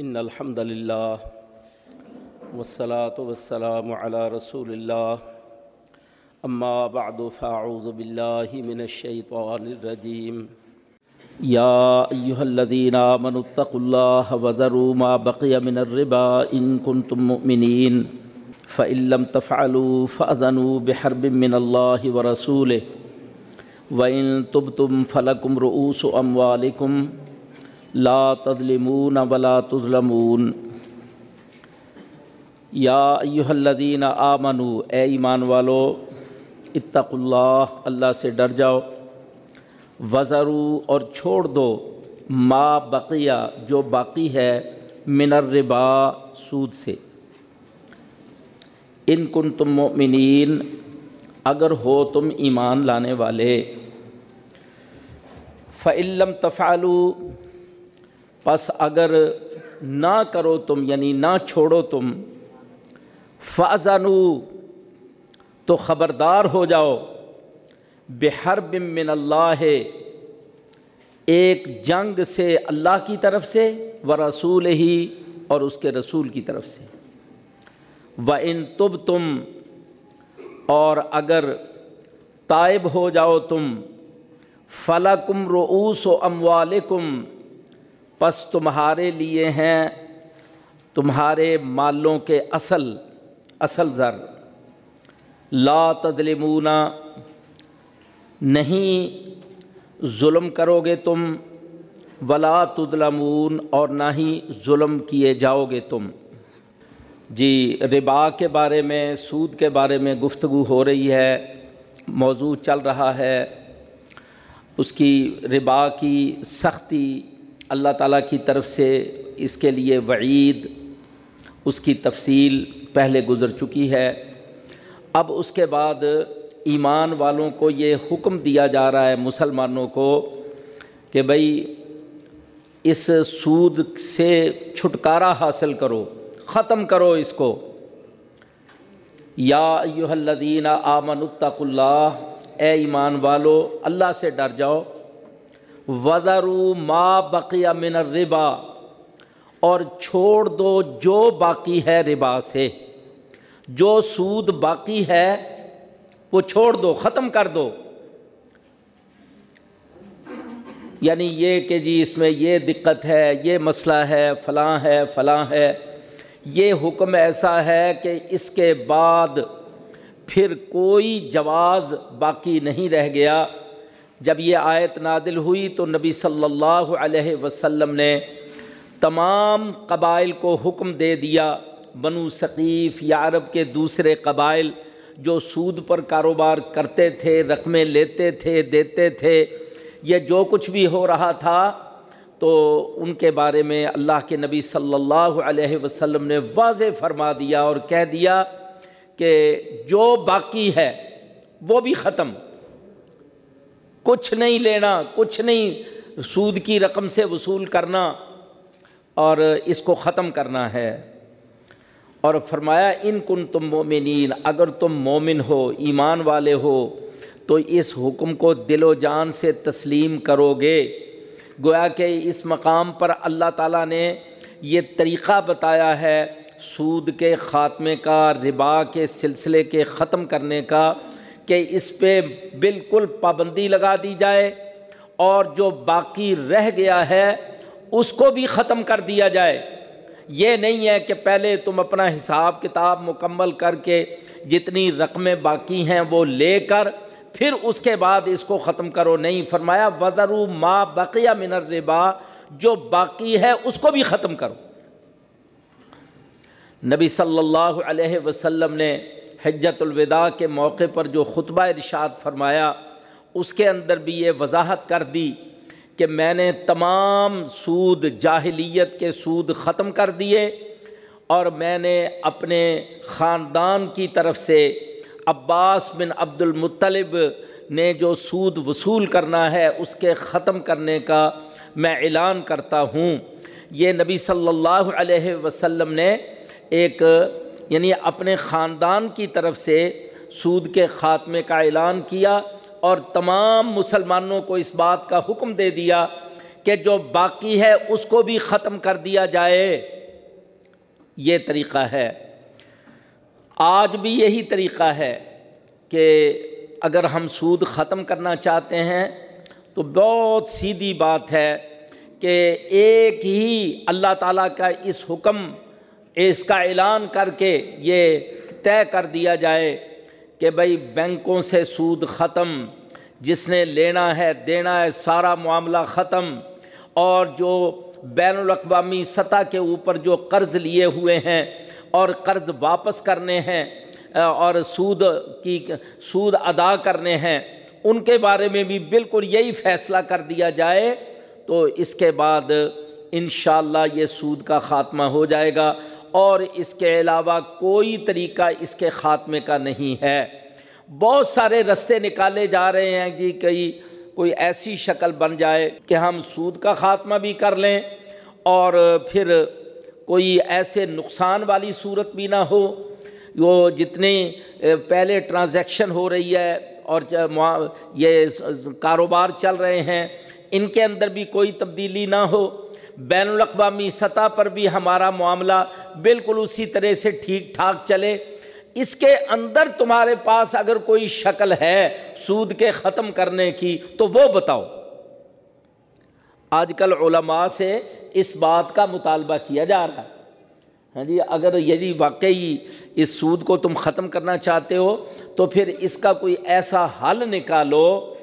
ان الحمد للہ والصلاة والسلام على رسول اللہ اما بعد فاعوذ باللہ من الشیطان الرجیم یا ایہا الذین آمنوا اتقوا اللہ وذروا ما بقی من الربا ان کنتم مؤمنین فإن لم تفعلوا فأذنوا بحرب من اللہ ورسولہ وَإِن تُبْتُمْ فَلَكُمْ رُؤُوسُ أَمْوَالِكُمْ. لَا تَظْلِمُونَ وَلَا تُظْلَمُونَ۔ یا ایہا الذین آمنوا اے ایمان والو، اتقوا اللہ اللہ سے ڈر جاؤ۔ وزرو اور چھوڑ دو ما بقیہ، جو باقی ہے، من الربا سود سے۔ ان کن تم مؤمنین، اگر ہو تم ایمان لانے والے۔ فعلم تفعلو پس اگر نہ کرو تم یعنی نہ چھوڑو تم فضانو تو خبردار ہو جاؤ، بحرب من اللہ ایک جنگ سے اللہ کی طرف سے و رسول ہی اور اس کے رسول کی طرف سے۔ و ان تب تم اور اگر طائب ہو جاؤ تم فلاکم رعوس و اموالکم پس تمہارے لیے ہیں تمہارے مالوں کے اصل اصل زر۔ لا تظلمونا نہیں ظلم کرو گے تم، ولا تظلمون اور نہ ہی ظلم کیے جاؤ گے تم۔ جی ربا کے بارے میں، سود کے بارے میں گفتگو ہو رہی ہے، موضوع چل رہا ہے۔ اس کی ربا کی سختی اللہ تعالیٰ کی طرف سے اس کے لیے وعید، اس کی تفصیل پہلے گزر چکی ہے۔ اب اس کے بعد ایمان والوں کو یہ حکم دیا جا رہا ہے مسلمانوں کو کہ بھئی اس سود سے چھٹکارا حاصل کرو، ختم کرو اس کو۔ یا ایہا الذین آمنوا اتقوا اللہ، اے ایمان والو، اللہ سے ڈر جاؤ۔ وذروا ما بقی من الربا اور چھوڑ دو جو باقی ہے ربا سے۔ جو سود باقی ہے، وہ چھوڑ دو، ختم کر دو۔ یعنی یہ کہ جی اس میں یہ دقت ہے، یہ مسئلہ ہے، فلاں ہے فلاں ہے۔ یہ حکم ایسا ہے کہ اس کے بعد پھر کوئی جواز باقی نہیں رہ گیا۔ جب یہ آیت نادل ہوئی تو نبی صلی اللہ علیہ وسلم نے تمام قبائل کو حکم دے دیا۔ بنو ثقیف یا عرب کے دوسرے قبائل جو سود پر کاروبار کرتے تھے، رقمیں لیتے تھے، دیتے تھے یہ جو کچھ بھی ہو رہا تھا، تو ان کے بارے میں اللہ کے نبی صلی اللہ علیہ وسلم نے واضح فرما دیا اور کہہ دیا کہ جو باقی ہے وہ بھی ختم۔ کچھ نہیں لینا، کچھ نہیں، سود کی رقم سے وصول کرنا اور اس کو ختم کرنا ہے۔ اور فرمایا، ان کن تم مومنین، اگر تم مومن ہو، ایمان والے ہو، تو اس حکم کو دل و جان سے تسلیم کرو گے۔ گویا کہ اس مقام پر اللہ تعالیٰ نے یہ طریقہ بتایا ہے، سود کے خاتمے کا، ربا کے سلسلے کے ختم کرنے کا۔ کہ اس پہ بالکل پابندی لگا دی جائے اور جو باقی رہ گیا ہے اس کو بھی ختم کر دیا جائے۔ یہ نہیں ہے کہ پہلے تم اپنا حساب کتاب مکمل کر کے جتنی رقمیں باقی ہیں وہ لے کر پھر اس کے بعد اس کو ختم کرو۔ نہیں، فرمایا وزرو ما بقیہ من الربا، جو باقی ہے اس کو بھی ختم کرو۔ نبی صلی اللہ علیہ وسلم نے حجت الوداع کے موقع پر جو خطبہ ارشاد فرمایا، اس کے اندر بھی یہ وضاحت کر دی کہ میں نے تمام سود جاہلیت کے سود ختم کر دیے اور میں نے اپنے خاندان کی طرف سے عباس بن عبد المطلب نے جو سود وصول کرنا ہے، اس کے ختم کرنے کا میں اعلان کرتا ہوں۔ یہ نبی صلی اللہ علیہ وسلم نے ایک یعنی اپنے خاندان کی طرف سے سود کے خاتمے کا اعلان کیا اور تمام مسلمانوں کو اس بات کا حکم دے دیا کہ جو باقی ہے اس کو بھی ختم کر دیا جائے۔ یہ طریقہ ہے۔ آج بھی یہی طریقہ ہے کہ اگر ہم سود ختم کرنا چاہتے ہیں تو بہت سیدھی بات ہے کہ ایک ہی اللہ تعالیٰ کا اس حکم اس کا اعلان کر کے یہ طے کر دیا جائے کہ بھائی بینکوں سے سود ختم، جس نے لینا ہے دینا ہے، سارا معاملہ ختم۔ اور جو بین الاقوامی سطح کے اوپر جو قرض لیے ہوئے ہیں اور قرض واپس کرنے ہیں اور سود کی، سود ادا کرنے ہیں، ان کے بارے میں بھی بالکل یہی فیصلہ کر دیا جائے تو اس کے بعد انشاءاللہ یہ سود کا خاتمہ ہو جائے گا۔ اور اس کے علاوہ کوئی طریقہ اس کے خاتمے کا نہیں ہے۔ بہت سارے رستے نکالے جا رہے ہیں جی کئی، کوئی ایسی شکل بن جائے کہ ہم سود کا خاتمہ بھی کر لیں اور پھر کوئی ایسے نقصان والی صورت بھی نہ ہو۔ وہ جتنے پہلے ٹرانزیکشن ہو رہی ہے اور یہ کاروبار چل رہے ہیں، ان کے اندر بھی کوئی تبدیلی نہ ہو۔ بین الاقوامی سطح پر بھی ہمارا معاملہ بالکل اسی طرح سے ٹھیک ٹھاک چلے۔ اس کے اندر تمہارے پاس اگر کوئی شکل ہے سود کے ختم کرنے کی، تو وہ بتاؤ۔ آج کل علماء سے اس بات کا مطالبہ کیا جا رہا ہے۔ ہاں جی اگر یدی واقعی اس سود کو تم ختم کرنا چاہتے ہو، تو پھر اس کا کوئی ایسا حل نکالو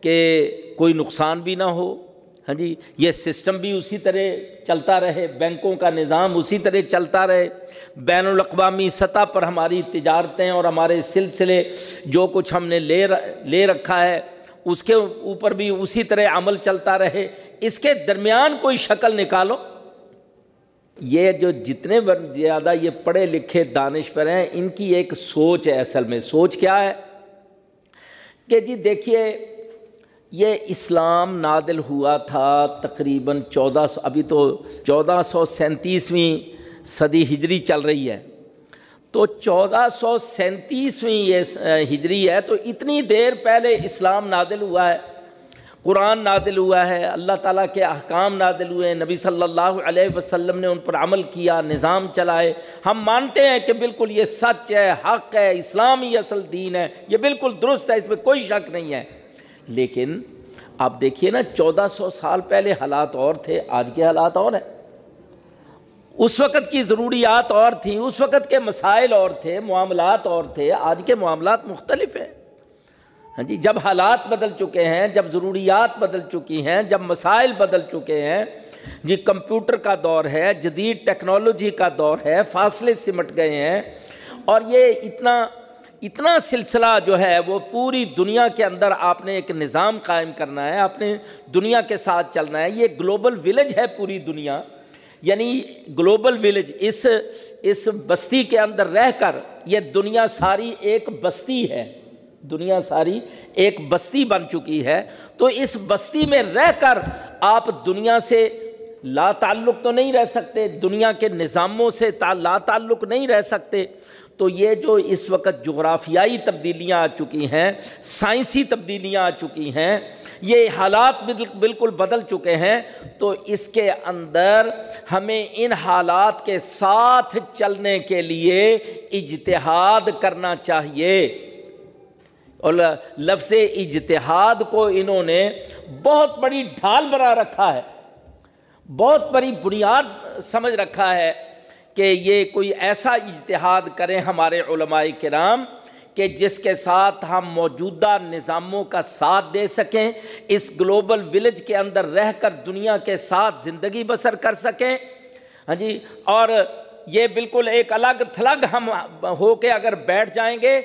کہ کوئی نقصان بھی نہ ہو۔ ہاں جی یہ سسٹم بھی اسی طرح چلتا رہے، بینکوں کا نظام اسی طرح چلتا رہے۔ بین الاقوامی سطح پر ہماری تجارتیں اور ہمارے سلسلے جو کچھ ہم نے لے لے رکھا ہے، اس کے اوپر بھی اسی طرح عمل چلتا رہے۔ اس کے درمیان کوئی شکل نکالو۔ یہ جو جتنے زیادہ یہ پڑھے لکھے دانش پر ہیں، ان کی ایک سوچ ہے اصل میں۔ سوچ کیا ہے؟ کہ جی دیکھیے یہ اسلام نادل ہوا تھا تقریباً چودہ سو ابھی تو چودہ سو سینتیسویں صدی ہجری چل رہی ہے۔ تو چودہ سو سینتیسویں یہ ہجری ہے تو اتنی دیر پہلے اسلام نادل ہوا ہے، قرآن نادل ہوا ہے، اللہ تعالیٰ کے احکام نادل ہوئے ہیں نبی صلی اللہ علیہ وسلم نے ان پر عمل کیا، نظام چلائے۔ ہم مانتے ہیں کہ بالکل یہ سچ ہے، حق ہے، اسلامی اصل دین ہے، یہ بالکل درست ہے، اس میں کوئی شک نہیں ہے۔ لیکن آپ دیکھیے نا، چودہ سو سال پہلے حالات اور تھے، آج کے حالات اور ہیں۔ اس وقت کی ضروریات اور تھیں، اس وقت کے مسائل اور تھے، معاملات اور تھے، آج کے معاملات مختلف ہیں۔ ہاں جی جب حالات بدل چکے ہیں، جب ضروریات بدل چکی ہیں، جب مسائل بدل چکے ہیں جی کمپیوٹر کا دور ہے، جدید ٹیکنالوجی کا دور ہے، فاصلے سمٹ گئے ہیں۔ اور یہ اتنا اتنا سلسلہ جو ہے وہ پوری دنیا کے اندر آپ نے ایک نظام قائم کرنا ہے، آپ نے دنیا کے ساتھ چلنا ہے۔ یہ گلوبل ولیج ہے پوری دنیا۔ یعنی گلوبل ولیج اس اس بستی کے اندر رہ کر یہ دنیا ساری ایک بستی ہے۔ دنیا ساری ایک بستی بن چکی ہے۔ تو اس بستی میں رہ کر آپ دنیا سے لا تعلق تو نہیں رہ سکتے، دنیا کے نظاموں سے لا تعلق نہیں رہ سکتے۔ تو یہ جو اس وقت جغرافیائی تبدیلیاں آ چکی ہیں، سائنسی تبدیلیاں آ چکی ہیں، یہ حالات بالکل بدل چکے ہیں، تو اس کے اندر ہمیں ان حالات کے ساتھ چلنے کے لیے اجتہاد کرنا چاہیے۔ اور لفظ اجتہاد کو انہوں نے بہت بڑی ڈھال بنا رکھا ہے، بہت بڑی بنیاد سمجھ رکھا ہے۔ کہ یہ کوئی ایسا اجتہاد کریں ہمارے علماء کرام کہ جس کے ساتھ ہم موجودہ نظاموں کا ساتھ دے سکیں، اس گلوبل ولیج کے اندر رہ کر دنیا کے ساتھ زندگی بسر کر سکیں۔ ہاں جی اور یہ بالکل ایک الگ تھلگ ہم ہو کے اگر بیٹھ جائیں گے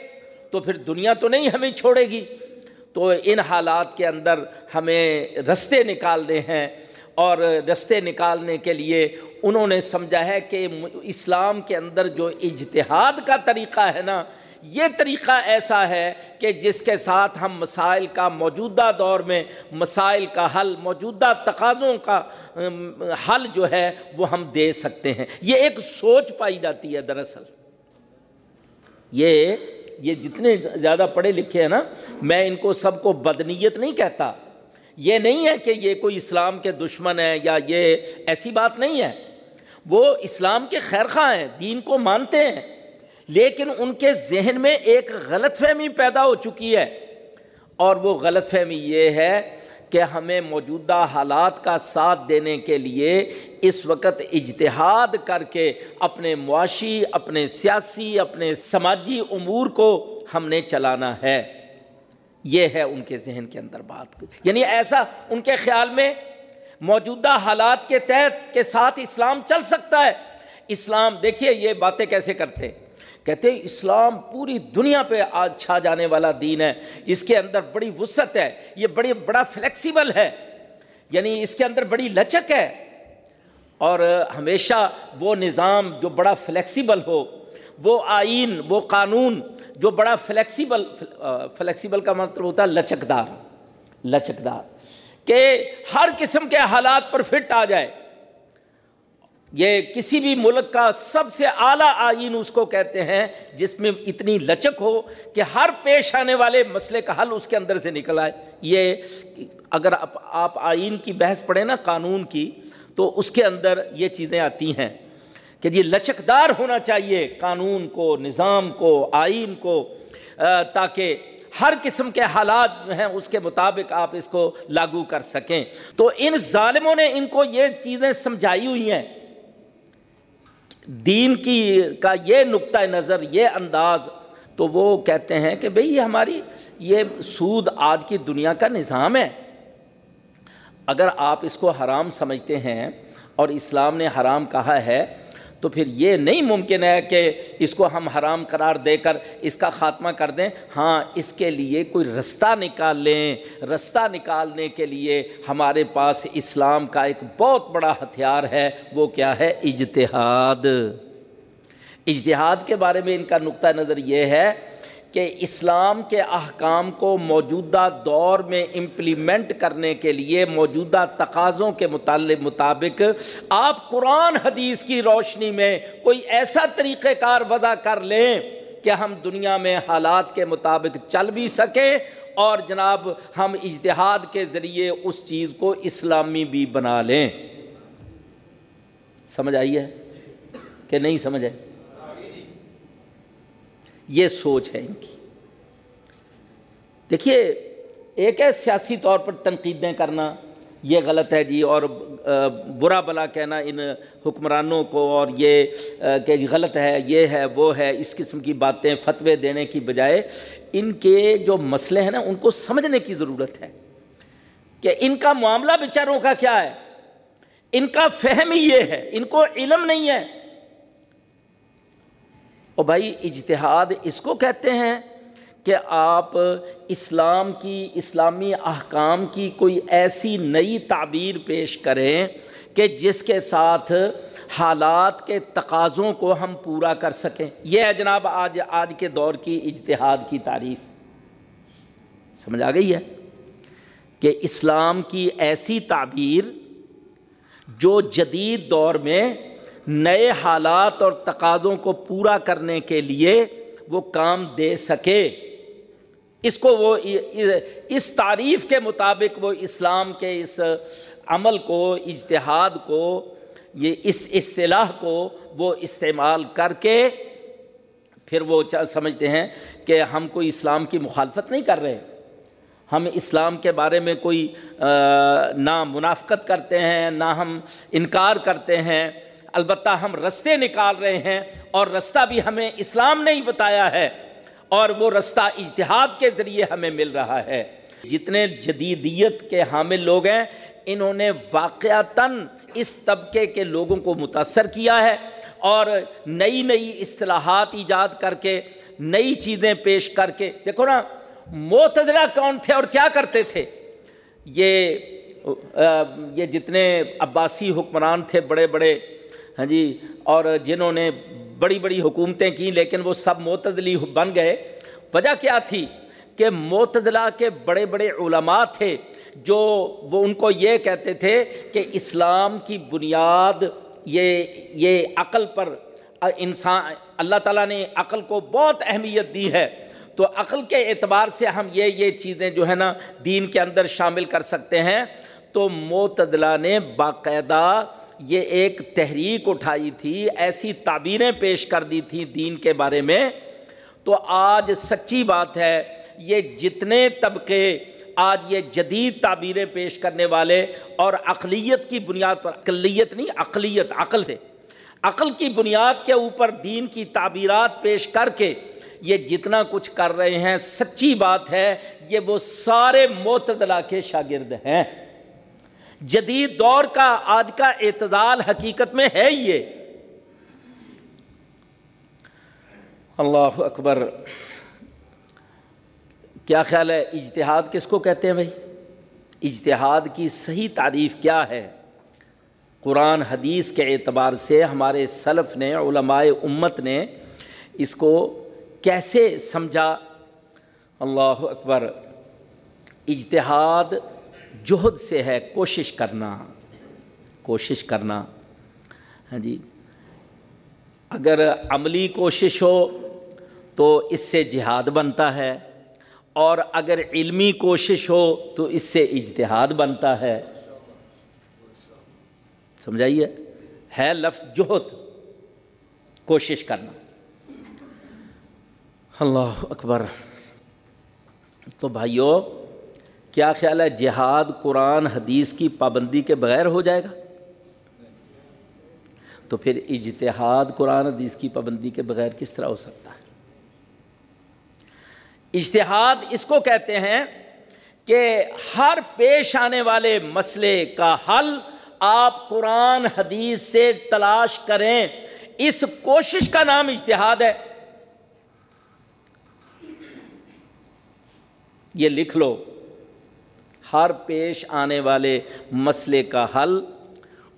تو پھر دنیا تو نہیں ہمیں چھوڑے گی۔ تو ان حالات کے اندر ہمیں رستے نکالنے ہیں اور رستے نکالنے کے لیے انہوں نے سمجھا ہے کہ اسلام کے اندر جو اجتہاد کا طریقہ ہے نا، یہ طریقہ ایسا ہے کہ جس کے ساتھ ہم مسائل کا موجودہ دور میں، مسائل کا حل، موجودہ تقاضوں کا حل جو ہے وہ ہم دے سکتے ہیں۔ یہ ایک سوچ پائی جاتی ہے دراصل۔ یہ یہ جتنے زیادہ پڑھے لکھے ہیں نا، میں ان کو سب کو بدنیت نہیں کہتا۔ یہ نہیں ہے کہ یہ کوئی اسلام کے دشمن ہے یا یہ ایسی بات نہیں ہے۔ وہ اسلام کے خیر خواہ ہیں، دین کو مانتے ہیں۔ لیکن ان کے ذہن میں ایک غلط فہمی پیدا ہو چکی ہے۔ اور وہ غلط فہمی یہ ہے کہ ہمیں موجودہ حالات کا ساتھ دینے کے لیے اس وقت اجتہاد کر کے اپنے معاشی، اپنے سیاسی، اپنے سماجی امور کو ہم نے چلانا ہے۔ یہ ہے ان کے ذہن کے اندر بات۔ یعنی ایسا ان کے خیال میں موجودہ حالات کے تحت کے ساتھ اسلام چل سکتا ہے۔ اسلام، دیکھیے یہ باتیں کیسے کرتے ہیں۔ کہتے ہیں اسلام پوری دنیا پہ آج چھا جانے والا دین ہے۔ اس کے اندر بڑی وسعت ہے۔ یہ بڑی، بڑا فلیکسیبل ہے۔ یعنی اس کے اندر بڑی لچک ہے۔ اور ہمیشہ وہ نظام جو بڑا فلیکسیبل ہو، وہ آئین، وہ قانون جو بڑا فلیکسیبل فلیکسیبل کا مطلب ہوتا ہے لچکدار۔ لچکدار۔ کہ ہر قسم کے حالات پر فٹ آ جائے۔ یہ کسی بھی ملک کا سب سے اعلیٰ آئین اس کو کہتے ہیں، جس میں اتنی لچک ہو کہ ہر پیش آنے والے مسئلے کا حل اس کے اندر سے نکل آئے۔ یہ اگر آپ آئین کی بحث پڑھیں نا قانون کی، تو اس کے اندر یہ چیزیں آتی ہیں کہ یہ لچکدار ہونا چاہیے قانون کو، نظام کو، آئین کو تاکہ ہر قسم کے حالات ہیں، اس کے مطابق آپ اس کو لاگو کر سکیں۔ تو ان ظالموں نے ان کو یہ چیزیں سمجھائی ہوئی ہیں۔ دین کی کا یہ نقطۂ نظر، یہ انداز، تو وہ کہتے ہیں کہ بھئی یہ ہماری، یہ سود آج کی دنیا کا نظام ہے۔ اگر آپ اس کو حرام سمجھتے ہیں اور اسلام نے حرام کہا ہے تو پھر یہ نہیں ممکن ہے کہ اس کو ہم حرام قرار دے کر اس کا خاتمہ کر دیں۔ ہاں اس کے لیے کوئی رستہ نکال لیں۔ رستہ نکالنے کے لیے ہمارے پاس اسلام کا ایک بہت بڑا ہتھیار ہے۔ وہ کیا ہے؟ اجتہاد۔ اجتہاد کے بارے میں ان کا نقطہ نظر یہ ہے کہ اسلام کے احکام کو موجودہ دور میں امپلیمنٹ کرنے کے لیے موجودہ تقاضوں کے متعلق مطابق آپ قرآن حدیث کی روشنی میں کوئی ایسا طریقہ کار وضع کر لیں کہ ہم دنیا میں حالات کے مطابق چل بھی سکیں اور جناب ہم اجتہاد کے ذریعے اس چیز کو اسلامی بھی بنا لیں۔ سمجھ آئی ہے کہ نہیں سمجھ آئی؟ یہ سوچ ہے ان کی۔ دیکھیے، ایک ہے سیاسی طور پر تنقیدیں کرنا، یہ غلط ہے جی اور برا بلا کہنا ان حکمرانوں کو، اور یہ کہ غلط ہے، یہ ہے، وہ ہے، اس قسم کی باتیں فتوے دینے کی بجائے ان کے جو مسئلے ہیں نا، ان کو سمجھنے کی ضرورت ہے۔ کہ ان کا معاملہ بیچاروں کا کیا ہے؟ ان کا فہم ہی یہ ہے، ان کو علم نہیں ہے۔ اور بھائی اجتہاد اس کو کہتے ہیں کہ آپ اسلام کی، اسلامی احکام کی کوئی ایسی نئی تعبیر پیش کریں کہ جس کے ساتھ حالات کے تقاضوں کو ہم پورا کر سکیں۔ یہ ہے جناب آج آج کے دور کی اجتہاد کی تعریف۔ سمجھ آ گئی ہے؟ کہ اسلام کی ایسی تعبیر جو جدید دور میں نئے حالات اور تقاضوں کو پورا کرنے کے لیے وہ کام دے سکے۔ اس کو وہ اس تعریف کے مطابق وہ اسلام کے اس عمل کو، اجتہاد کو، یہ اس اصطلاح کو وہ استعمال کر کے پھر وہ سمجھتے ہیں کہ ہم کوئی اسلام کی مخالفت نہیں کر رہے۔ ہم اسلام کے بارے میں کوئی نہ منافقت کرتے ہیں، نہ ہم انکار کرتے ہیں۔ البتہ ہم رستے نکال رہے ہیں اور رستہ بھی ہمیں اسلام نے ہی بتایا ہے اور وہ رستہ اجتہاد کے ذریعے ہمیں مل رہا ہے۔ جتنے جدیدیت کے حامل لوگ ہیں، انہوں نے واقعتاً اس طبقے کے لوگوں کو متاثر کیا ہے اور نئی نئی اصطلاحات ایجاد کر کے، نئی چیزیں پیش کر کے۔ دیکھو نا، معتدلہ کون تھے اور کیا کرتے تھے؟ یہ یہ جتنے عباسی حکمران تھے، بڑے بڑے ہاں جی اور جنہوں نے بڑی بڑی حکومتیں کی، لیکن وہ سب معتدلی بن گئے۔ وجہ کیا تھی؟ کہ معتدلہ کے بڑے بڑے علماء تھے، جو وہ ان کو یہ کہتے تھے کہ اسلام کی بنیاد یہ یہ عقل پر، انسان، اللہ تعالیٰ نے عقل کو بہت اہمیت دی ہے۔ تو عقل کے اعتبار سے ہم یہ یہ چیزیں جو ہے نا دین کے اندر شامل کر سکتے ہیں۔ تو معتدلہ نے باقاعدہ یہ ایک تحریک اٹھائی تھی، ایسی تعبیریں پیش کر دی تھیں دین کے بارے میں۔ تو آج سچی بات ہے، یہ جتنے طبقے آج یہ جدید تعبیریں پیش کرنے والے اور اقلیت کی بنیاد پر، اقلیت نہیں اقلیت عقل سے۔ عقل کی بنیاد کے اوپر دین کی تعبیرات پیش کر کے یہ جتنا کچھ کر رہے ہیں، سچی بات ہے، یہ وہ سارے معتدلہ کے شاگرد ہیں۔ جدید دور کا آج کا اعتدال حقیقت میں ہے یہ۔ اللہ اکبر، کیا خیال ہے اجتہاد کس کو کہتے ہیں بھائی؟ اجتہاد کی صحیح تعریف کیا ہے؟ قرآن، حدیث کے اعتبار سے ہمارے سلف نے، علماء امت نے اس کو کیسے سمجھا؟ اللہ اکبر، اجتہاد جہد سے ہے، کوشش کرنا کوشش کرنا۔ ہاں جی۔ اگر عملی کوشش ہو تو اس سے جہاد بنتا ہے، اور اگر علمی کوشش ہو تو اس سے اجتہاد بنتا ہے۔ سمجھائیے؟ ہے لفظ جوہت کوشش کرنا۔ اللہ اکبر۔ تو بھائیو کیا خیال ہے جہاد قرآن حدیث کی پابندی کے بغیر ہو جائے گا؟ تو پھر اجتہاد قرآن حدیث کی پابندی کے بغیر کس طرح ہو سکتا ہے؟ اجتہاد اس کو کہتے ہیں کہ ہر پیش آنے والے مسئلے کا حل آپ قرآن حدیث سے تلاش کریں۔ اس کوشش کا نام اجتہاد ہے۔ یہ لکھ لو۔ ہر پیش آنے والے مسئلے کا حل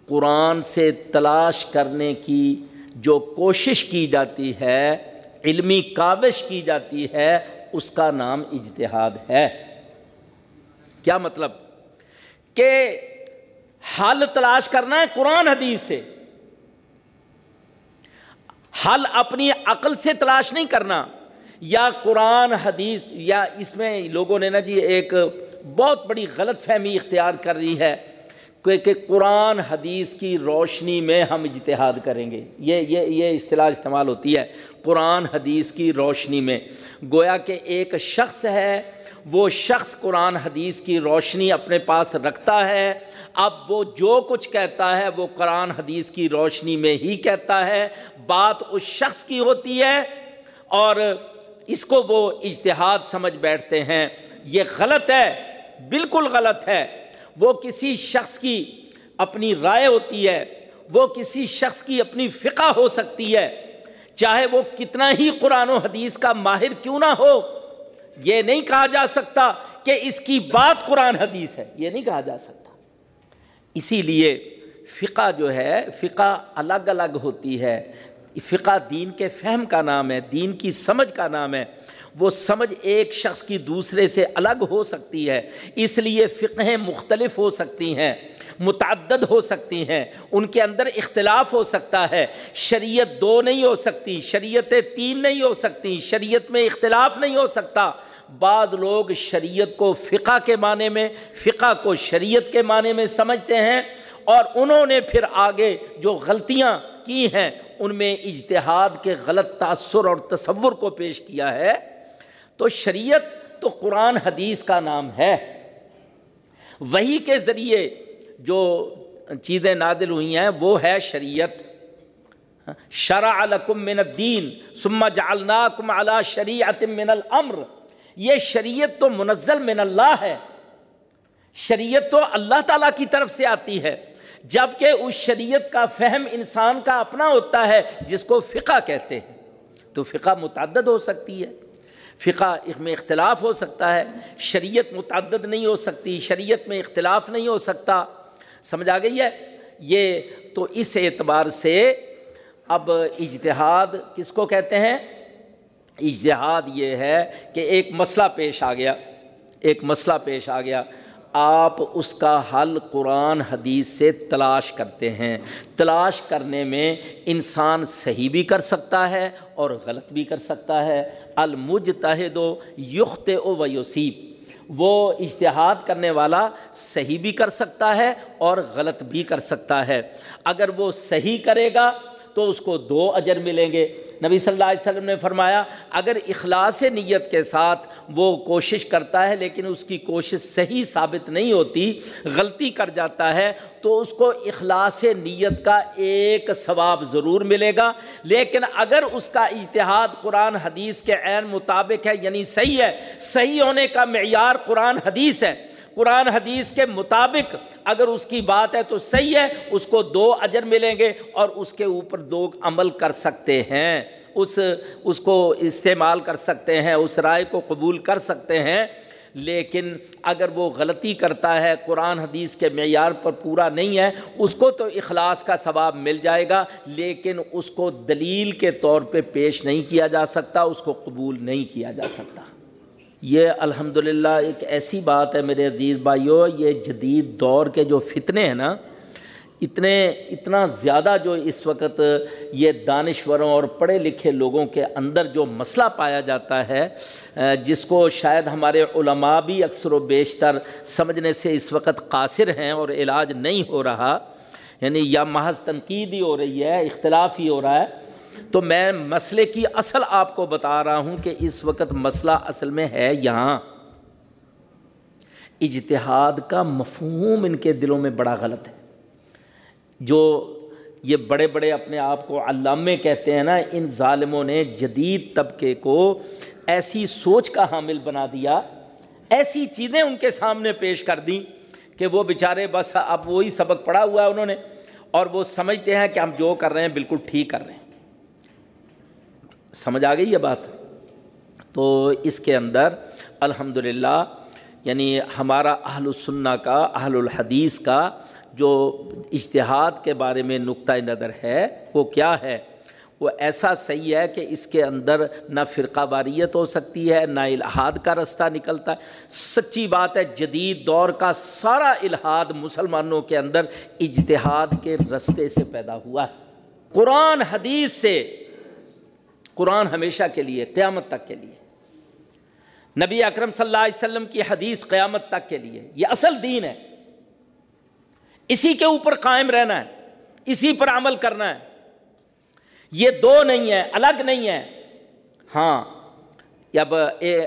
قرآن سے تلاش کرنے کی جو کوشش کی جاتی ہے، علمی کاوش کی جاتی ہے، اس کا نام اجتہاد ہے۔ کیا مطلب؟ کہ حل تلاش کرنا ہے قرآن حدیث سے۔ حل اپنی عقل سے تلاش نہیں کرنا۔ یا قرآن حدیث، یا اس میں لوگوں نے نا جی ایک بہت بڑی غلط فہمی اختیار کر رہی ہے کہ قرآن حدیث کی روشنی میں ہم اجتہاد کریں گے۔ یہ یہ یہ اصطلاح استعمال ہوتی ہے قرآن حدیث کی روشنی میں۔ گویا کہ ایک شخص ہے، وہ شخص قرآن حدیث کی روشنی اپنے پاس رکھتا ہے۔ اب وہ جو کچھ کہتا ہے، وہ قرآن حدیث کی روشنی میں ہی کہتا ہے۔ بات اس شخص کی ہوتی ہے اور اس کو وہ اجتہاد سمجھ بیٹھتے ہیں۔ یہ غلط ہے۔ بالکل غلط ہے۔ وہ کسی شخص کی اپنی رائے ہوتی ہے، وہ کسی شخص کی اپنی فقہ ہو سکتی ہے۔ چاہے وہ کتنا ہی قرآن و حدیث کا ماہر کیوں نہ ہو، یہ نہیں کہا جا سکتا کہ اس کی بات قرآن حدیث ہے، یہ نہیں کہا جا سکتا۔ اسی لیے فقہ جو ہے، فقہ الگ الگ ہوتی ہے۔ فقہ دین کے فہم کا نام ہے، دین کی سمجھ کا نام ہے۔ وہ سمجھ ایک شخص کی دوسرے سے الگ ہو سکتی ہے، اس لیے فقہیں مختلف ہو سکتی ہیں، متعدد ہو سکتی ہیں، ان کے اندر اختلاف ہو سکتا ہے۔ شریعت دو نہیں ہو سکتی شریعتیں تین نہیں ہو سکتی، شریعت میں اختلاف نہیں ہو سکتا۔ بعض لوگ شریعت کو فقہ کے معنی میں، فقہ کو شریعت کے معنی میں سمجھتے ہیں اور انہوں نے پھر آگے جو غلطیاں کی ہیں، ان میں اجتہاد کے غلط تأثر اور تصور کو پیش کیا ہے۔ تو شریعت تو قرآن حدیث کا نام ہے۔ وہی کے ذریعے جو چیزیں نادل ہوئی ہیں وہ ہے شریعت۔ شرع لکم من الدین ثم جعلناکم علی شریعت من الامر۔ یہ شریعت تو منزل من اللہ ہے۔ شریعت تو اللہ تعالیٰ کی طرف سے آتی ہے۔ جبکہ اس شریعت کا فہم انسان کا اپنا ہوتا ہے، جس کو فقہ کہتے ہیں۔ تو فقہ متعدد ہو سکتی ہے۔ فقہ میں اختلاف ہو سکتا ہے، شریعت متعدد نہیں ہو سکتی، شریعت میں اختلاف نہیں ہو سکتا۔ سمجھ آ گئی ہے؟ یہ تو اس اعتبار سے اب اجتہاد کس کو کہتے ہیں؟ اجتہاد یہ ہے کہ ایک مسئلہ پیش آ گیا، ایک مسئلہ پیش آ گیا۔ آپ اس کا حل قرآن حدیث سے تلاش کرتے ہیں۔ تلاش کرنے میں انسان صحیح بھی کر سکتا ہے اور غلط بھی کر سکتا ہے۔ المج تحد و یخت و یوسیب وہ اشتہاد کرنے والا صحیح بھی کر سکتا ہے اور غلط بھی کر سکتا ہے۔ اگر وہ صحیح کرے گا تو اس کو دو اجر ملیں گے۔ نبی صلی اللہ علیہ وسلم نے فرمایا، اگر اخلاص نیت کے ساتھ وہ کوشش کرتا ہے، لیکن اس کی کوشش صحیح ثابت نہیں ہوتی، غلطی کر جاتا ہے، تو اس کو اخلاص نیت کا ایک ثواب ضرور ملے گا۔ لیکن اگر اس کا اجتہاد قرآن حدیث کے عین مطابق ہے یعنی صحیح ہے، صحیح ہونے کا معیار قرآن حدیث ہے قرآن حدیث کے مطابق اگر اس کی بات ہے تو صحیح ہے، اس کو دو اجر ملیں گے اور اس کے اوپر دو عمل کر سکتے ہیں۔ اس اس کو استعمال کر سکتے ہیں، اس رائے کو قبول کر سکتے ہیں۔ لیکن اگر وہ غلطی کرتا ہے، قرآن حدیث کے معیار پر پورا نہیں ہے، اس کو تو اخلاص کا ثواب مل جائے گا، لیکن اس کو دلیل کے طور پہ پیش نہیں کیا جا سکتا، اس کو قبول نہیں کیا جا سکتا۔ یہ الحمدللہ ایک ایسی بات ہے میرے عزیز بھائیو، یہ جدید دور کے جو فتنے ہیں نا، اتنے، اتنا زیادہ جو اس وقت یہ دانشوروں اور پڑھے لکھے لوگوں کے اندر جو مسئلہ پایا جاتا ہے جس کو شاید ہمارے علماء بھی اکثر و بیشتر سمجھنے سے اس وقت قاصر ہیں اور علاج نہیں ہو رہا یعنی یا محض تنقید ہی ہو رہی ہے اختلاف ہی ہو رہا ہے۔ تو میں مسئلے کی اصل آپ کو بتا رہا ہوں کہ اس وقت مسئلہ اصل میں ہے یہاں۔ اجتہاد کا مفہوم ان کے دلوں میں بڑا غلط ہے۔ جو یہ بڑے بڑے اپنے آپ کو علامے کہتے ہیں نا، ان ظالموں نے جدید طبقے کو ایسی سوچ کا حامل بنا دیا، ایسی چیزیں ان کے سامنے پیش کر دیں کہ وہ بیچارے بس اب وہی سبق پڑھا ہوا ہے انہوں نے اور وہ سمجھتے ہیں کہ ہم جو کر رہے ہیں بالکل ٹھیک کر رہے ہیں۔ سمجھ آ گئی یہ بات؟ تو اس کے اندر الحمد یعنی ہمارا اہل السنہ کا، اہل الحدیث کا جو اشتہاد کے بارے میں نقطۂ نظر ہے، وہ کیا ہے؟ وہ ایسا صحیح ہے کہ اس کے اندر نہ فرقہ واریت ہو سکتی ہے، نہ الحاد کا رستہ نکلتا ہے۔ سچی بات ہے، جدید دور کا سارا الحاد مسلمانوں کے اندر اجتہاد کے رستے سے پیدا ہوا ہے۔ قرآن حدیث سے قرآن ہمیشہ کے لیے، قیامت تک کے لیے۔ نبی اکرم صلی اللہ علیہ وسلم کی حدیث قیامت تک کے لیے۔ یہ اصل دین ہے۔ اسی کے اوپر قائم رہنا ہے۔ اسی پر عمل کرنا ہے۔ یہ دو نہیں ہے الگ نہیں ہے ہاں اب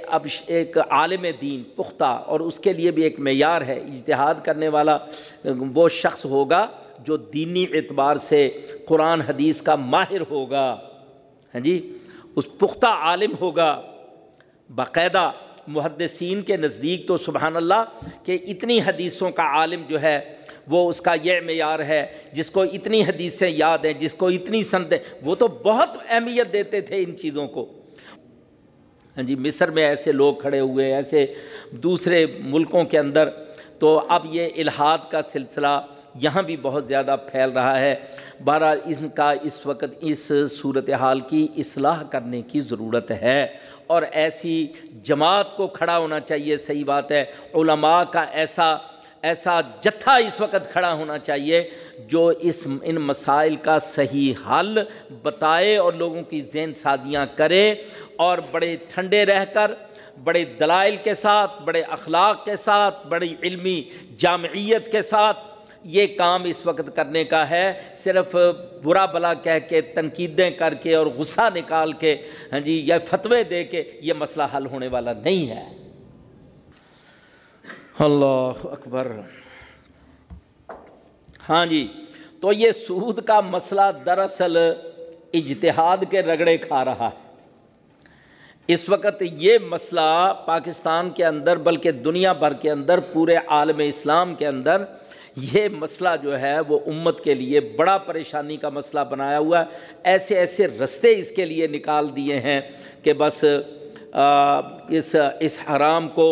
اب ایک عالم دین پختہ اور اس کے لیے بھی ایک معیار ہے۔ اجتہاد کرنے والا وہ شخص ہوگا جو دینی اعتبار سے قرآن حدیث کا ماہر ہوگا۔ ہاں جی اس پختہ عالم ہوگا، باقاعدہ محدثین کے نزدیک تو سبحان اللہ کہ اتنی حدیثوں کا عالم جو ہے، وہ اس کا یہ معیار ہے، جس کو اتنی حدیثیں یاد ہیں، جس کو اتنی سنتیں وہ تو بہت اہمیت دیتے تھے ان چیزوں کو۔ ہاں جی مصر میں ایسے لوگ کھڑے ہوئے، ایسے دوسرے ملکوں کے اندر، تو اب یہ الحاد کا سلسلہ یہاں بھی بہت زیادہ پھیل رہا ہے۔ بہرحال ان کا اس وقت اس صورت حال کی اصلاح کرنے کی ضرورت ہے۔ اور ایسی جماعت کو کھڑا ہونا چاہیے، صحیح بات ہے۔ علماء کا ایسا ایسا جتھا اس وقت کھڑا ہونا چاہیے جو اس، ان مسائل کا صحیح حل بتائے اور لوگوں کی ذہن سازیاں کرے اور بڑے ٹھنڈے رہ کر، بڑے دلائل کے ساتھ، بڑے اخلاق کے ساتھ، بڑی علمی جامعیت کے ساتھ یہ کام اس وقت کرنے کا ہے۔ صرف برا بلا کہہ کے، تنقیدیں کر کے اور غصہ نکال کے ہاں جی یا فتوے دے کے یہ مسئلہ حل ہونے والا نہیں ہے۔ اللہ اکبر۔ ہاں جی تو یہ سود کا مسئلہ دراصل اجتہاد کے رگڑے کھا رہا ہے۔ اس وقت یہ مسئلہ پاکستان کے اندر، بلکہ دنیا بھر کے اندر، پورے عالم اسلام کے اندر یہ مسئلہ جو ہے وہ امت کے لیے بڑا پریشانی کا مسئلہ بنایا ہوا ہے۔ ایسے ایسے رستے اس کے لیے نکال دیے ہیں کہ بس اس اس حرام کو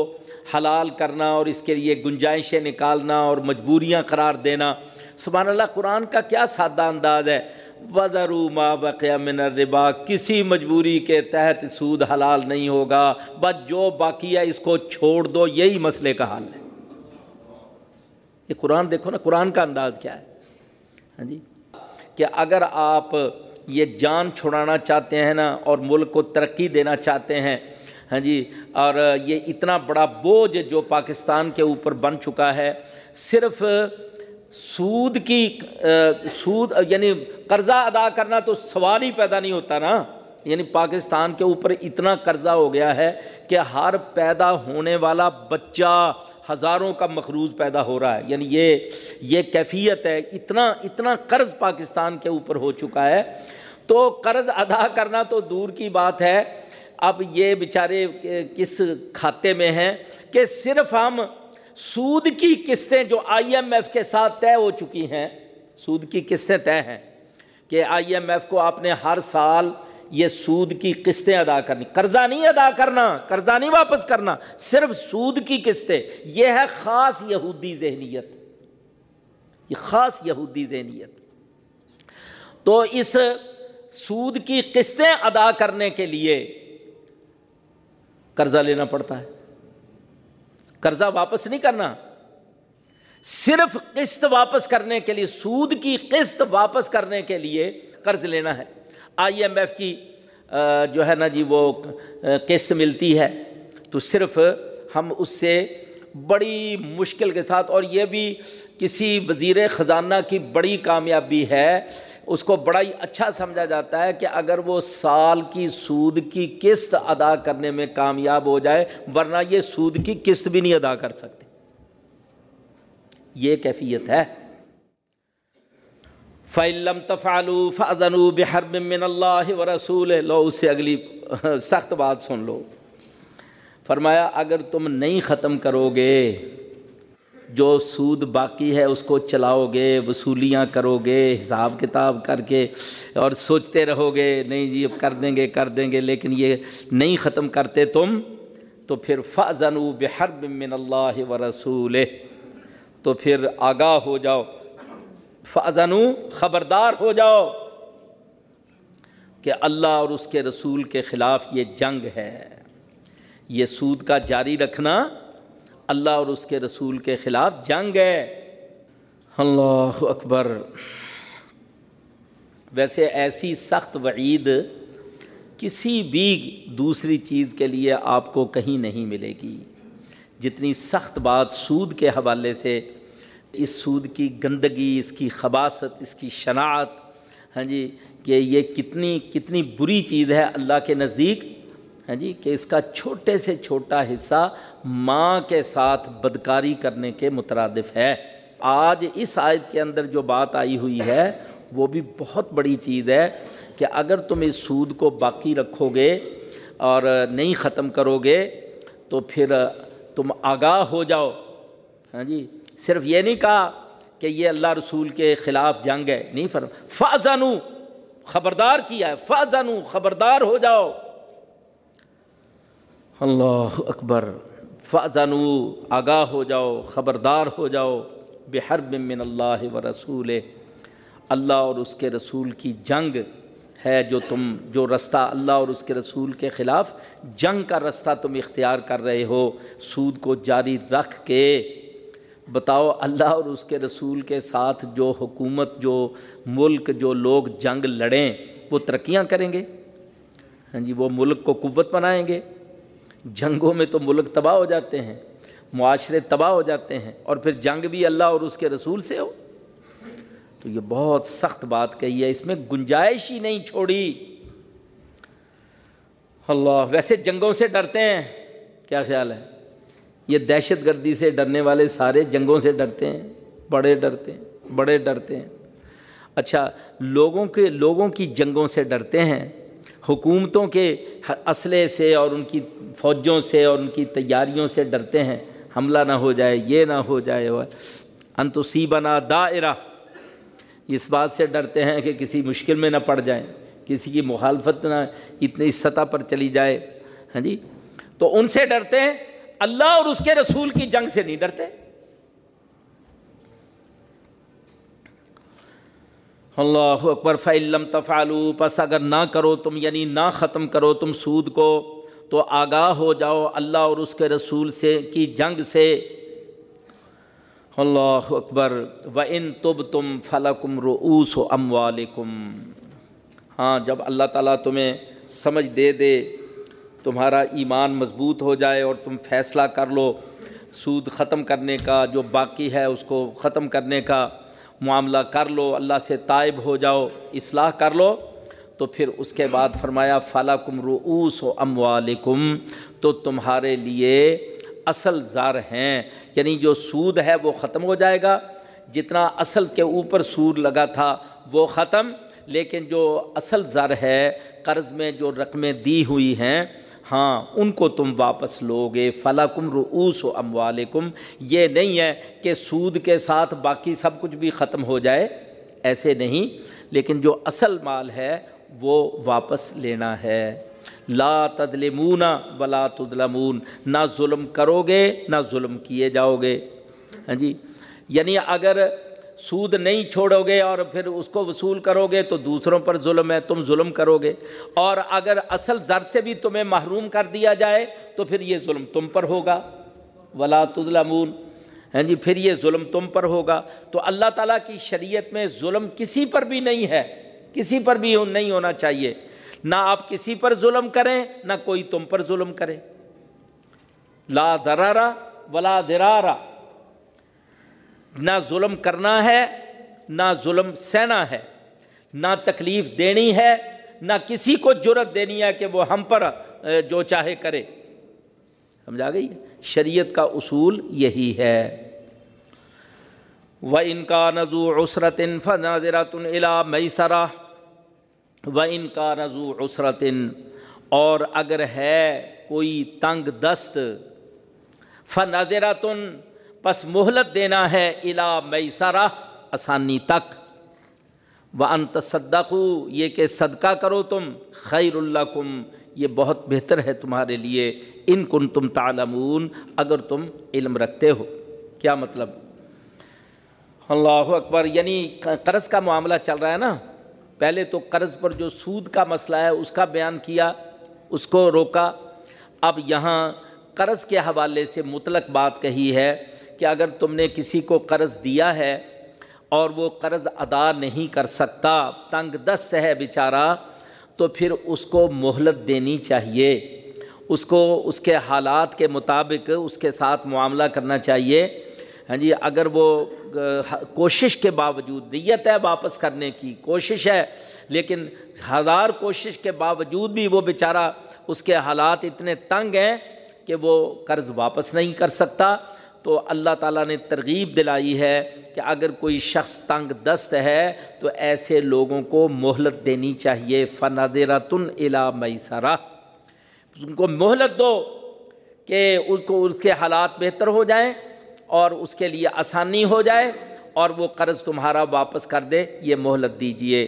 حلال کرنا اور اس کے لیے گنجائشیں نکالنا اور مجبوریاں قرار دینا۔ سبحان اللہ، قرآن کا کیا سادہ انداز ہے۔ وزرو ما بقیہ من الربا، کسی مجبوری کے تحت سود حلال نہیں ہوگا، بس جو باقی ہے اس کو چھوڑ دو، یہی مسئلے کا حل ہے۔ یہ قرآن دیکھو نا، قرآن کا انداز کیا ہے؟ ہاں جی؟ کہ اگر آپ یہ جان چھڑانا چاہتے ہیں نا اور ملک کو ترقی دینا چاہتے ہیں ہاں جی اور یہ اتنا بڑا بوجھ جو پاکستان کے اوپر بن چکا ہے، صرف سود کی، سود یعنی قرضہ ادا کرنا تو سوال ہی پیدا نہیں ہوتا نا۔ یعنی پاکستان کے اوپر اتنا قرضہ ہو گیا ہے کہ ہر پیدا ہونے والا بچہ ہزاروں کا مخروض پیدا ہو رہا ہے۔ یعنی یہ یہ کیفیت ہے، اتنا اتنا قرض پاکستان کے اوپر ہو چکا ہے۔ تو قرض ادا کرنا تو دور کی بات ہے۔ اب یہ بیچارے کس کھاتے میں ہیں کہ صرف ہم سود کی قسطیں جو آئی ایم ایف کے ساتھ طے ہو چکی ہیں، سود کی قسطیں طے ہیں کہ آئی ایم ایف کو آپ نے ہر سال یہ سود کی قسطیں ادا کرنی، قرضہ نہیں ادا کرنا، قرضہ نہیں واپس کرنا، صرف سود کی قسطیں۔ یہ ہے خاص یہودی ذہنیت۔ یہ خاص یہودی ذہنیت۔ تو اس سود کی قسطیں ادا کرنے کے لیے قرضہ لینا پڑتا ہے۔ قرضہ واپس نہیں کرنا۔ صرف قسط واپس کرنے کے لیے، سود کی قسط واپس کرنے کے لیے قرض لینا ہے۔ آئی ایم ایف کی جو ہے نا جی وہ قسط ملتی ہے۔ تو صرف ہم اس سے بڑی مشکل کے ساتھ، اور یہ بھی کسی وزیر خزانہ کی بڑی کامیابی ہے، اس کو بڑا ہی اچھا سمجھا جاتا ہے کہ اگر وہ سال کی سود کی قسط ادا کرنے میں کامیاب ہو جائے، ورنہ یہ سود کی قسط بھی نہیں ادا کر سکتے۔ یہ کیفیت ہے۔ فعلم تفالو فضن بحرب من اللہ و رسول لو اس سے اگلی، سخت بات سن لو۔ فرمایا، اگر تم نہیں ختم کرو گے، جو سود باقی ہے اس کو چلاؤ گے، وصولیاں کرو گے، حساب کتاب کر کے اور سوچتے رہو گے، نہیں جی اب کر دیں گے، کر دیں گے، لیکن یہ نہیں ختم کرتے تم، تو پھر فضن بحرب من اللہ و رسول تو پھر آگاہ ہو جاؤ۔ فضن خبردار ہو جاؤ کہ اللہ اور اس کے رسول کے خلاف یہ جنگ ہے۔ یہ سود کا جاری رکھنا اللہ اور اس کے رسول کے خلاف جنگ ہے۔ اللہ اکبر۔ ویسے ایسی سخت وعید کسی بھی دوسری چیز کے لیے آپ کو کہیں نہیں ملے گی۔ جتنی سخت بات سود کے حوالے سے اس سود کی گندگی، اس کی خباصت اس کی شناعت ہاں جی کہ یہ کتنی کتنی بری چیز ہے اللہ کے نزدیک ہاں جی کہ اس کا چھوٹے سے چھوٹا حصہ ماں کے ساتھ بدکاری کرنے کے مترادف ہے۔ آج اس آیت کے اندر جو بات آئی ہوئی ہے، وہ بھی بہت بڑی چیز ہے کہ اگر تم اس سود کو باقی رکھو گے اور نہیں ختم کرو گے تو پھر تم آگاہ ہو جاؤ۔ ہاں جی صرف یہ نہیں کہا کہ یہ اللہ رسول کے خلاف جنگ ہے، نہیں فرم فضانو خبردار کیا ہے فضانو خبردار ہو جاؤ۔ اللہ اکبر فضانو آگاہ ہو جاؤ، خبردار ہو جاؤ۔ بحرب من اللہ و رسول اللہ اور اس کے رسول کی جنگ ہے جو تم، جو رستہ اللہ اور اس کے رسول کے خلاف جنگ کا رستہ تم اختیار کر رہے ہو۔ سود کو جاری رکھ کے بتاؤ اللہ اور اس کے رسول کے ساتھ جو حکومت، جو ملک، جو لوگ جنگ لڑیں، وہ ترقیاں کریں گے؟ ہاں جی وہ ملک کو قوت بنائیں گے؟ جنگوں میں تو ملک تباہ ہو جاتے ہیں، معاشرے تباہ ہو جاتے ہیں، اور پھر جنگ بھی اللہ اور اس کے رسول سے ہو؟ تو یہ بہت سخت بات کہی ہے، اس میں گنجائش ہی نہیں چھوڑی۔ اللہ، ویسے جنگوں سے ڈرتے ہیں، کیا خیال ہے؟ یہ دہشت گردی سے ڈرنے والے سارے جنگوں سے ڈرتے ہیں، بڑے ڈرتے ہیں، بڑے ڈرتے ہیں۔ اچھا لوگوں کے، لوگوں کی جنگوں سے ڈرتے ہیں، حکومتوں کے اسلحے سے اور ان کی فوجوں سے اور ان کی تیاریوں سے ڈرتے ہیں۔ حملہ نہ ہو جائے، یہ نہ ہو جائے۔ انتوسیبنا دائرہ۔ اس بات سے ڈرتے ہیں کہ کسی مشکل میں نہ پڑ جائیں، کسی کی مخالفت نہ اتنی سطح پر چلی جائے۔ ہاں جی؟ تو ان سے ڈرتے ہیں۔ اللہ اور اس کے رسول کی جنگ سے نہیں ڈرتے؟ اللہ اکبر فعلم تفالو پس اگر نہ کرو تم یعنی نہ ختم کرو تم سود کو، تو آگاہ ہو جاؤ اللہ اور اس کے رسول سے، کی جنگ سے۔ اللہ اکبر و ان تب تم فلکم روس و ہاں جب اللہ تعالیٰ تمہیں سمجھ دے دے تمہارا ایمان مضبوط ہو جائے اور تم فیصلہ کر لو سود ختم کرنے کا، جو باقی ہے اس کو ختم کرنے کا معاملہ کر لو، اللہ سے طائب ہو جاؤ، اصلاح کر لو۔ تو پھر اس کے بعد فرمایا فلا کم روس و ام تو تمہارے لیے اصل زار ہیں یعنی جو سود ہے وہ ختم ہو جائے گا۔ جتنا اصل کے اوپر سود لگا تھا وہ ختم، لیکن جو اصل زر ہے، قرض میں جو رقمیں دی ہوئی ہیں ہاں ان کو تم واپس لو گے فلاکم رؤوس و اموالکم یہ نہیں ہے کہ سود کے ساتھ باقی سب کچھ بھی ختم ہو جائے، ایسے نہیں۔ لیکن جو اصل مال ہے، وہ واپس لینا ہے۔ لا تدلمون ولا تدلمون نہ ظلم کرو گے نہ ظلم کیے جاؤ گے ہاں جی؟ یعنی اگر سود نہیں چھوڑو گے اور پھر اس کو وصول کرو گے تو دوسروں پر ظلم ہے، تم ظلم کرو گے۔ اور اگر اصل زر سے بھی تمہیں محروم کر دیا جائے تو پھر یہ ظلم تم پر ہوگا۔ ولا تظلمون۔ ہیں جی پھر یہ ظلم تم پر ہوگا۔ تو اللہ تعالیٰ کی شریعت میں ظلم کسی پر بھی نہیں ہے۔ کسی پر بھی نہیں ہونا چاہیے۔ نہ آپ کسی پر ظلم کریں، نہ کوئی تم پر ظلم کرے۔ لا درارا ولا درارا نہ ظلم کرنا ہے، نہ ظلم سہنا ہے۔ نہ تکلیف دینی ہے، نہ کسی کو جرت دینی ہے کہ وہ ہم پر جو چاہے کرے۔ سمجھا گئی؟ شریعت کا اصول یہی ہے۔ و ان کا نظو عسرت فناظرۃ الا مئی سرا و ان کا نظو عسرت اور اگر ہے کوئی تنگ دست فناظراتن پس مہلت دینا ہے الا میسرہ، آسانی تک۔ و ان تصدقو یہ کہ صدقہ کرو تم، خیر اللہ کم یہ بہت بہتر ہے تمہارے لیے۔ ان کن تم تعلمون، اگر تم علم رکھتے ہو۔ کیا مطلب؟ اللہ اکبر یعنی قرض کا معاملہ چل رہا ہے نا۔ پہلے تو قرض پر جو سود کا مسئلہ ہے، اس کا بیان کیا، اس کو روکا۔ اب یہاں قرض کے حوالے سے مطلق بات کہی ہے۔ کہ اگر تم نے کسی کو قرض دیا ہے اور وہ قرض ادا نہیں کر سکتا، تنگ دست ہے بیچارہ، تو پھر اس کو مہلت دینی چاہیے۔ اس کو، اس کے حالات کے مطابق اس کے ساتھ معاملہ کرنا چاہیے۔ ہاں جی اگر وہ کوشش کے باوجود، نیت ہے واپس کرنے کی، کوشش ہے، لیکن ہزار کوشش کے باوجود بھی وہ بیچارہ اس کے حالات اتنے تنگ ہیں کہ وہ قرض واپس نہیں کر سکتا۔ تو اللہ تعالیٰ نے ترغیب دلائی ہے کہ اگر کوئی شخص تنگ دست ہے تو ایسے لوگوں کو مہلت دینی چاہیے فنادرا تن الا میسرا ان کو مہلت دو کہ اس کو اس کے حالات بہتر ہو جائیں اور اس کے لیے آسانی ہو جائے اور وہ قرض تمہارا واپس کر دے، یہ مہلت دیجیے۔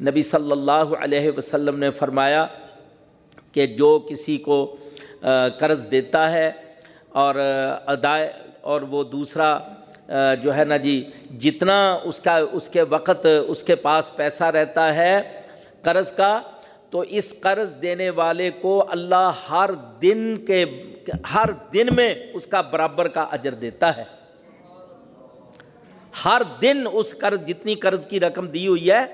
نبی صلی اللہ علیہ وسلم نے فرمایا کہ جو کسی کو قرض دیتا ہے اور ادائے، اور وہ دوسرا جو ہے نا جی جتنا اس کا، اس کے وقت، اس کے پاس پیسہ رہتا ہے قرض کا، تو اس قرض دینے والے کو اللہ ہر دن کے، ہر دن میں اس کا برابر کا اجر دیتا ہے۔ ہر دن اس قرض، جتنی قرض کی رقم دی ہوئی ہے،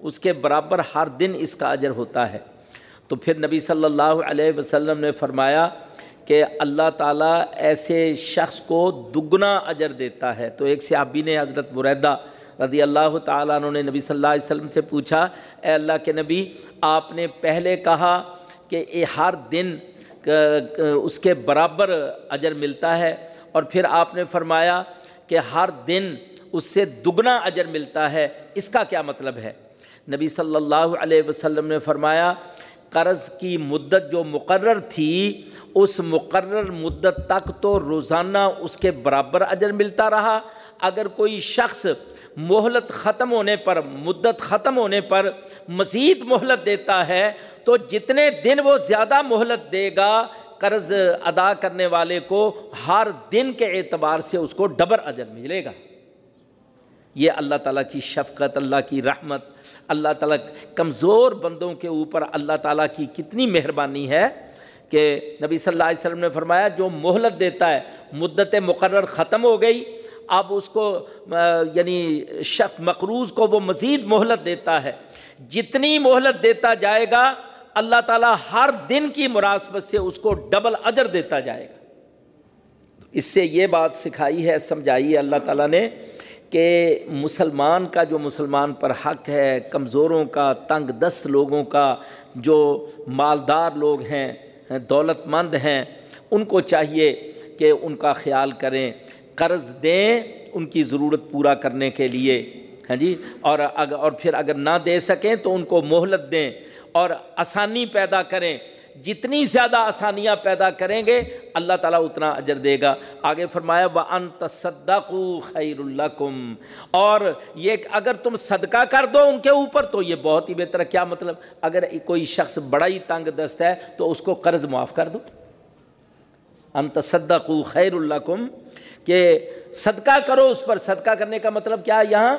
اس کے برابر ہر دن اس کا اجر ہوتا ہے۔ تو پھر نبی صلی اللہ علیہ وسلم نے فرمایا کہ اللہ تعالیٰ ایسے شخص کو دگنا اجر دیتا ہے۔ تو ایک صحابی نے حضرت بریدہ رضی اللہ تعالیٰ عنہ نے نبی صلی اللہ علیہ وسلم سے پوچھا، اے اللہ کے نبی، آپ نے پہلے کہا کہ ہر دن اس کے برابر اجر ملتا ہے، اور پھر آپ نے فرمایا کہ ہر دن اس سے دگنا اجر ملتا ہے۔ اس کا کیا مطلب ہے؟ نبی صلی اللہ علیہ وسلم نے فرمایا قرض کی مدت جو مقرر تھی، اس مقرر مدت تک تو روزانہ اس کے برابر اجر ملتا رہا۔ اگر کوئی شخص مہلت ختم ہونے پر، مدت ختم ہونے پر مزید مہلت دیتا ہے، تو جتنے دن وہ زیادہ مہلت دے گا، قرض ادا کرنے والے کو ہر دن کے اعتبار سے اس کو ڈبر اجر ملے گا۔ یہ اللہ تعالیٰ کی شفقت، اللہ کی رحمت، اللہ تعالیٰ کمزور بندوں کے اوپر اللہ تعالیٰ کی کتنی مہربانی ہے کہ نبی صلی اللہ علیہ وسلم نے فرمایا، جو مہلت دیتا ہے، مدت مقرر ختم ہو گئی، اب اس کو یعنی شخص مقروض کو وہ مزید مہلت دیتا ہے۔ جتنی مہلت دیتا جائے گا، اللہ تعالیٰ ہر دن کی مناسبت سے اس کو ڈبل اجر دیتا جائے گا۔ اس سے یہ بات سکھائی ہے، سمجھائی ہے، اللہ تعالیٰ نے کہ مسلمان کا جو مسلمان پر حق ہے، کمزوروں کا، تنگ دست لوگوں کا، جو مالدار لوگ ہیں، دولت مند ہیں، ان کو چاہیے کہ ان کا خیال کریں، قرض دیں ان کی ضرورت پورا کرنے کے لیے ہاں جی؟ اور اگر اور پھر اگر نہ دے سکیں تو ان کو مہلت دیں اور آسانی پیدا کریں۔ جتنی زیادہ آسانیاں پیدا کریں گے، اللہ تعالیٰ اتنا اجر دے گا۔ آگے فرمایا وہ ان تصدقو خیر اللہ اور یہ اگر تم صدقہ کر دو ان کے اوپر، تو یہ بہت ہی بہتر ہے۔ کیا مطلب؟ اگر کوئی شخص بڑا ہی تنگ دست ہے، تو اس کو قرض معاف کر دو۔ ان تصدقو خیر اللہ کہ صدقہ کرو اس پر۔ صدقہ کرنے کا مطلب کیا یہاں؟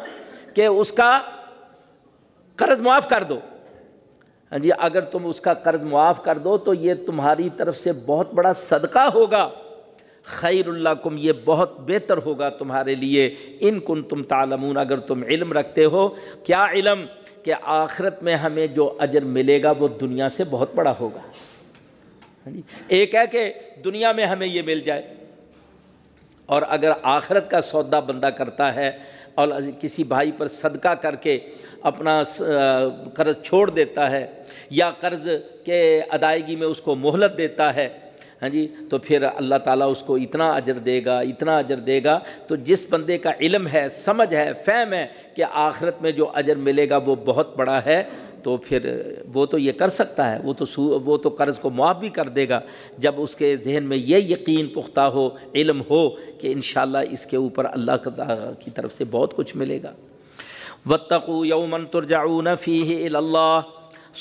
کہ اس کا قرض معاف کر دو۔ ہاں جی اگر تم اس کا قرض معاف کر دو تو یہ تمہاری طرف سے بہت بڑا صدقہ ہوگا۔ خیر اللہ کم، یہ بہت بہتر ہوگا تمہارے لیے۔ ان کن تم تعلمون، اگر تم علم رکھتے ہو۔ کیا علم؟ کہ آخرت میں ہمیں جو اجر ملے گا وہ دنیا سے بہت بڑا ہوگا۔ ہاں جی ایک ہے کہ دنیا میں ہمیں یہ مل جائے۔ اور اگر آخرت کا سودا بندہ کرتا ہے اور کسی بھائی پر صدقہ کر کے اپنا قرض چھوڑ دیتا ہے یا قرض کے ادائیگی میں اس کو مہلت دیتا ہے ہاں جی؟ تو پھر اللہ تعالیٰ اس کو اتنا اجر دے گا، اتنا اجر دے گا۔ تو جس بندے کا علم ہے، سمجھ ہے، فہم ہے کہ آخرت میں جو اجر ملے گا وہ بہت بڑا ہے، تو پھر وہ تو یہ کر سکتا ہے، وہ تو سو، وہ تو قرض کو معاف بھی کر دے گا۔ جب اس کے ذہن میں یہ یقین پختہ ہو، علم ہو کہ انشاءاللہ اس کے اوپر اللہ کی طرف سے بہت کچھ ملے گا۔ وطقو یومن ترجعون فیہ اللہ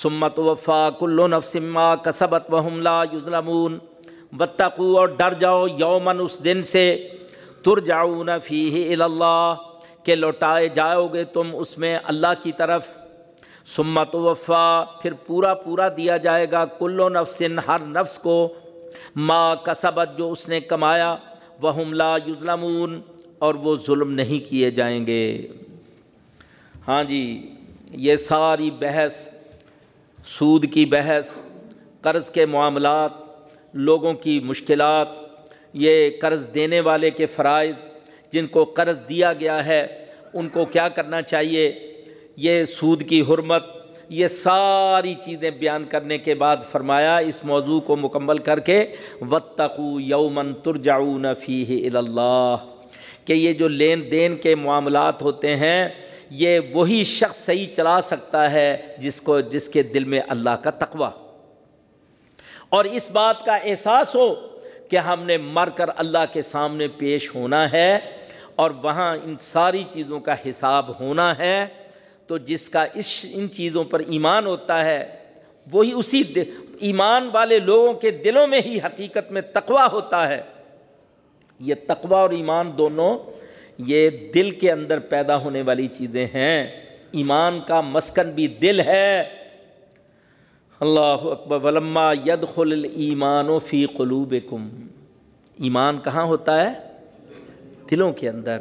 سمت وفا کلو نفسما کسبت وہم لا یظلمون وطقو اور ڈر جاؤ یومن اس دن سے۔ ترجعون فیہ اللہ، کہ لوٹائے جاؤ گے تم اس میں اللہ کی طرف۔ سمت وفا پھر پورا پورا دیا جائے گا کلو نفسن ہر نفس کو۔ ما کسبت جو اس نے کمایا وہ لا یظلمون، اور وہ ظلم نہیں کیے جائیں گے۔ ہاں جی یہ ساری بحث سود کی بحث، قرض کے معاملات، لوگوں کی مشکلات، یہ قرض دینے والے کے فرائض، جن کو قرض دیا گیا ہے، ان کو کیا کرنا چاہیے؟ یہ سود کی حرمت، یہ ساری چیزیں بیان کرنے کے بعد فرمایا، اس موضوع کو مکمل کر کے وطقو یومن ترجعون فیہ اللہ کہ یہ جو لین دین کے معاملات ہوتے ہیں یہ وہی شخص صحیح چلا سکتا ہے جس کو جس کے دل میں اللہ کا تقوی اور اس بات کا احساس ہو کہ ہم نے مر کر اللہ کے سامنے پیش ہونا ہے اور وہاں ان ساری چیزوں کا حساب ہونا ہے، تو جس کا اس، ان چیزوں پر ایمان ہوتا ہے، وہی اسی ایمان والے لوگوں کے دلوں میں ہی حقیقت میں تقوی ہوتا ہے۔ یہ تقوی اور ایمان دونوں یہ دل کے اندر پیدا ہونے والی چیزیں ہیں۔ ایمان کا مسکن بھی دل ہے۔ اللہ اکبر۔ ولما ید خل ایمان و فی قلوب ایمان کہاں ہوتا ہے؟ دلوں کے اندر۔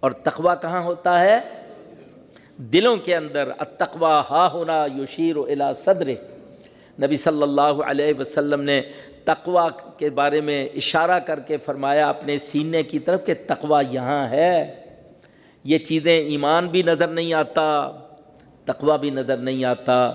اور تقوا کہاں ہوتا ہے؟ دلوں کے اندر۔ اتقوا ہا ہونا یوشیر و الا صدر نبی صلی اللہ علیہ وسلم نے تقوا کے بارے میں اشارہ کر کے فرمایا، اپنے سینے کی طرف کہ تقوا یہاں ہے۔ یہ چیزیں ایمان بھی نظر نہیں آتا تقوا بھی نظر نہیں آتا۔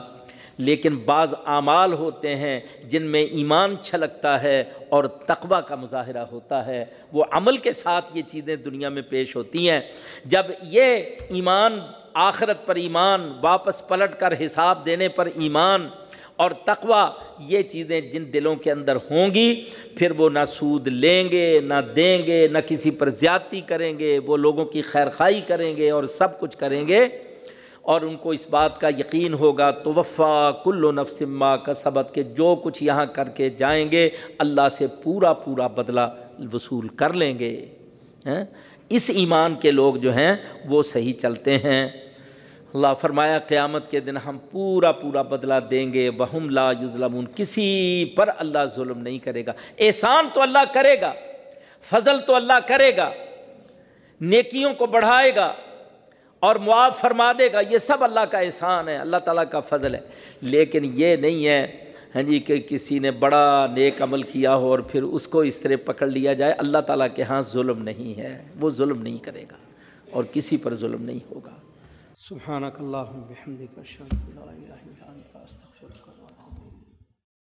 لیکن بعض اعمال ہوتے ہیں جن میں ایمان چھلکتا ہے اور تقوا کا مظاہرہ ہوتا ہے۔ وہ عمل کے ساتھ یہ چیزیں دنیا میں پیش ہوتی ہیں۔ جب یہ ایمان، آخرت پر ایمان واپس پلٹ کر حساب دینے پر ایمان اور تقوا یہ چیزیں جن دلوں کے اندر ہوں گی، پھر وہ نہ سود لیں گے، نہ دیں گے، نہ کسی پر زیادتی کریں گے، وہ لوگوں کی خیر خائی کریں گے اور سب کچھ کریں گے۔ اور ان کو اس بات کا یقین ہوگا تو وفا کل و نفسما کا سبق کہ جو کچھ یہاں کر کے جائیں گے، اللہ سے پورا پورا بدلہ وصول کر لیں گے۔ ہاں؟ اس ایمان کے لوگ جو ہیں وہ صحیح چلتے ہیں۔ اللہ فرمایا قیامت کے دن ہم پورا پورا بدلہ دیں گے، وہم لا یظلمون، کسی پر اللہ ظلم نہیں کرے گا۔ احسان تو اللہ کرے گا، فضل تو اللہ کرے گا، نیکیوں کو بڑھائے گا اور معاف فرما دے گا، یہ سب اللہ کا احسان ہے، اللہ تعالیٰ کا فضل ہے۔ لیکن یہ نہیں ہے ہاں جی کہ کسی نے بڑا نیک عمل کیا ہو اور پھر اس کو اس طرح پکڑ لیا جائے۔ اللہ تعالیٰ کے ہاں ظلم نہیں ہے، وہ ظلم نہیں کرے گا اور کسی پر ظلم نہیں ہوگا۔ سبحانک اللہ